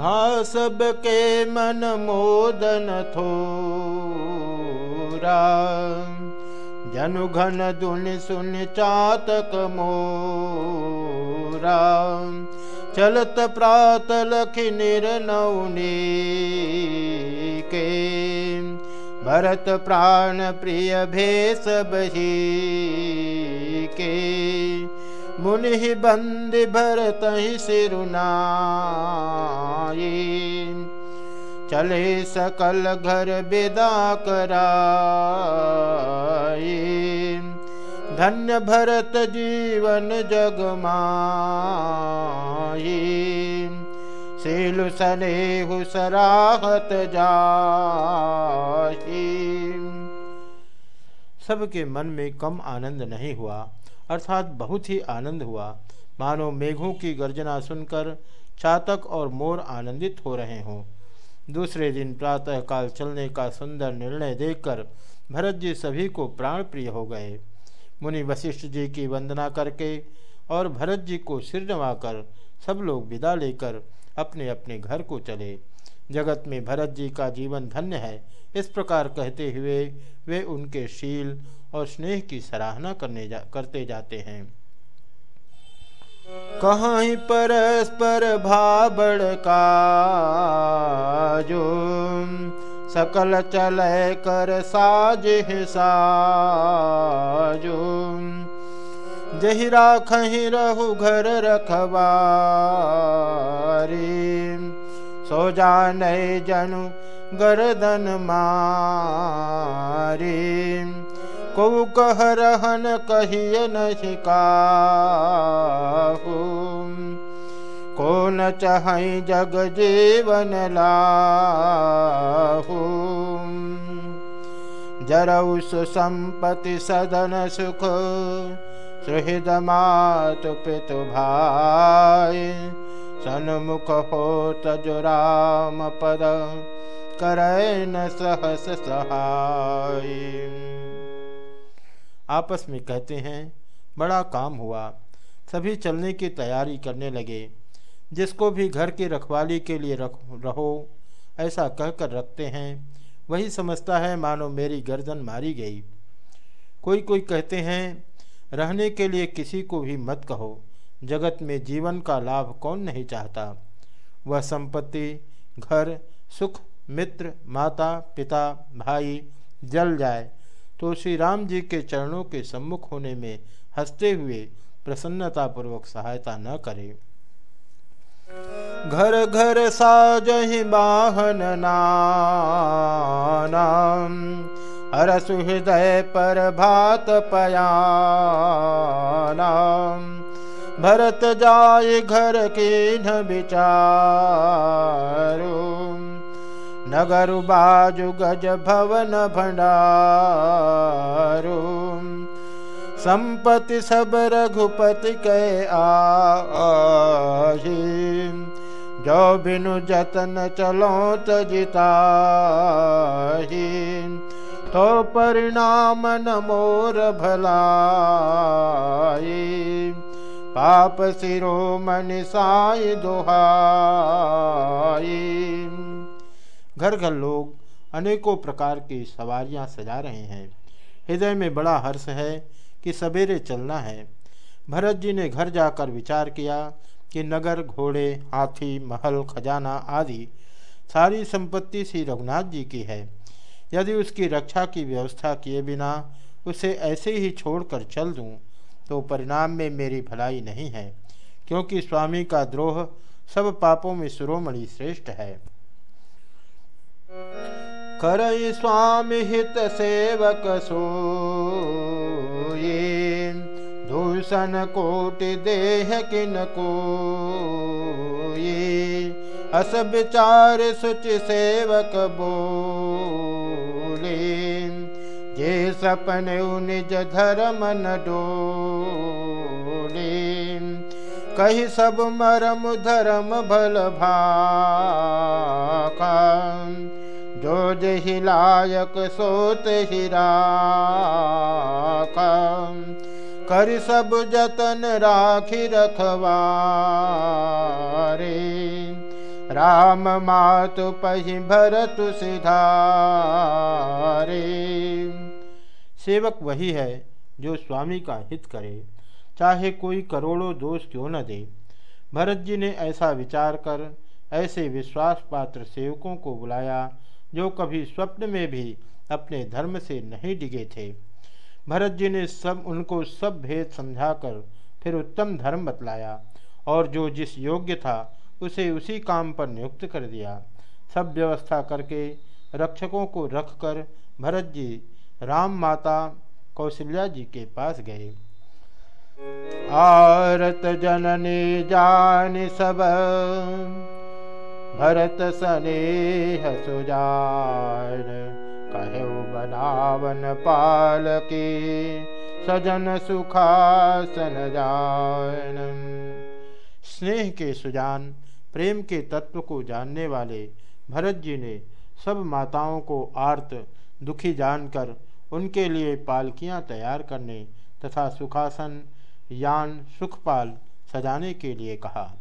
भासब के मन मोदन थोरा। जनु घन दुन सुन चातक मोरा। चलत प्रात लखि निर्नौनी के भरत प्राण प्रिय भेष बही के मुनि बंद भरत ही सिरुनाई। चले सकल घर विदा कराई। धन्य भरत जीवन जगमाई। सीलु सनेहु सराहत जाही। सबके मन में कम आनंद नहीं हुआ। अर्थात बहुत ही आनंद हुआ। मानो मेघों की गर्जना सुनकर चातक और मोर आनंदित हो रहे हों। दूसरे दिन प्रातःकाल चलने का सुंदर निर्णय देखकर भरत जी सभी को प्राण प्रिय हो गए। मुनि वशिष्ठ जी की वंदना करके और भरत जी को सिर नवाकर सब लोग विदा लेकर अपने अपने घर को चले। जगत में भरत जी का जीवन धन्य है। इस प्रकार कहते हुए वे उनके शील और स्नेह की सराहना करने जा, करते जाते हैं। कहीं परस्पर भाबड़ का जो सकल चल कर साज साजो। जही राखही रहु घर रखवारी। सो जान जनु गर्दन मारी। को कह रहन कहिए नहीं काहू। को न चाह जग जीवन लाहू। जरऊ सुसंपति सदन सुख सुहृद मातु पितु भाई। सन्मुख हो तजु राम पद करय न सहस सहाय। आपस में कहते हैं, बड़ा काम हुआ। सभी चलने की तैयारी करने लगे। जिसको भी घर की रखवाली के लिए रख, रहो, ऐसा कहकर रखते हैं, वही समझता है, मानो मेरी गर्दन मारी गई। कोई कोई कहते हैं, रहने के लिए किसी को भी मत कहो। जगत में जीवन का लाभ कौन नहीं चाहता? वह संपत्ति, घर, सुख, मित्र, माता, पिता, भाई जल जाए तो श्री राम जी के चरणों के सम्मुख होने में हँसते हुए प्रसन्नतापूर्वक सहायता न करे। घर घर साजहि बाहन नाम हर सुहृदय पर भात पयाना। भरत जाय घर के न विचारो। नगर बाजु गज भवन भंडारो। संपत्ति सब रघुपति के आही जो बिनु जतन चलो तजिता तो परिणाम न मोर भलाई पाप सिरो मन साई दुहाई घर घर लोग अनेकों प्रकार की सवारियाँ सजा रहे हैं। हृदय में बड़ा हर्ष है कि सवेरे चलना है। भरत जी ने घर जाकर विचार किया कि नगर, घोड़े, हाथी, महल, खजाना आदि सारी संपत्ति श्री रघुनाथ जी की है। यदि उसकी रक्षा की व्यवस्था किए बिना उसे ऐसे ही छोड़कर चल दूँ तो परिणाम में मेरी भलाई नहीं है, क्योंकि स्वामी का द्रोह सब पापों में सुरोमणि श्रेष्ठ है। कर स्वामी हित सेवक सो ये दूषण कोटि देह किन को ये अस विचार सुच सेवक बोले, जे सपन निज धर्म न डोले कही सब मरम धर्म भल भाका जो जही लायक सोत हिरा कर सब जतन राखी रखवारे। राम मातु पही भरत सिधारे। सेवक वही है जो स्वामी का हित करे। चाहे कोई करोड़ों दोष क्यों न दे। भरत जी ने ऐसा विचार कर, ऐसे विश्वास पात्र सेवकों को बुलाया, जो कभी स्वप्न में भी अपने धर्म से नहीं डिगे थे। भरत जी ने सब, उनको सब भेद समझाकर फिर उत्तम धर्म बतलाया, और जो जिस योग्य था, उसे उसी काम पर नियुक्त कर दिया। सब व्यवस्था करके रक्षकों को रखकर भरत जी राम माता कौशल्या जी के पास गए। आरत जननी जान सब। भरत स्नेह सुजान कहो बनावन पाल के सजन सुखासन जान। स्नेह के सुजान, प्रेम के तत्व को जानने वाले भरत जी ने सब माताओं को आर्त, दुखी जानकर उनके लिए पालकियाँ तैयार करने तथा सुखासन यान सुखपाल सजाने के लिए कहा।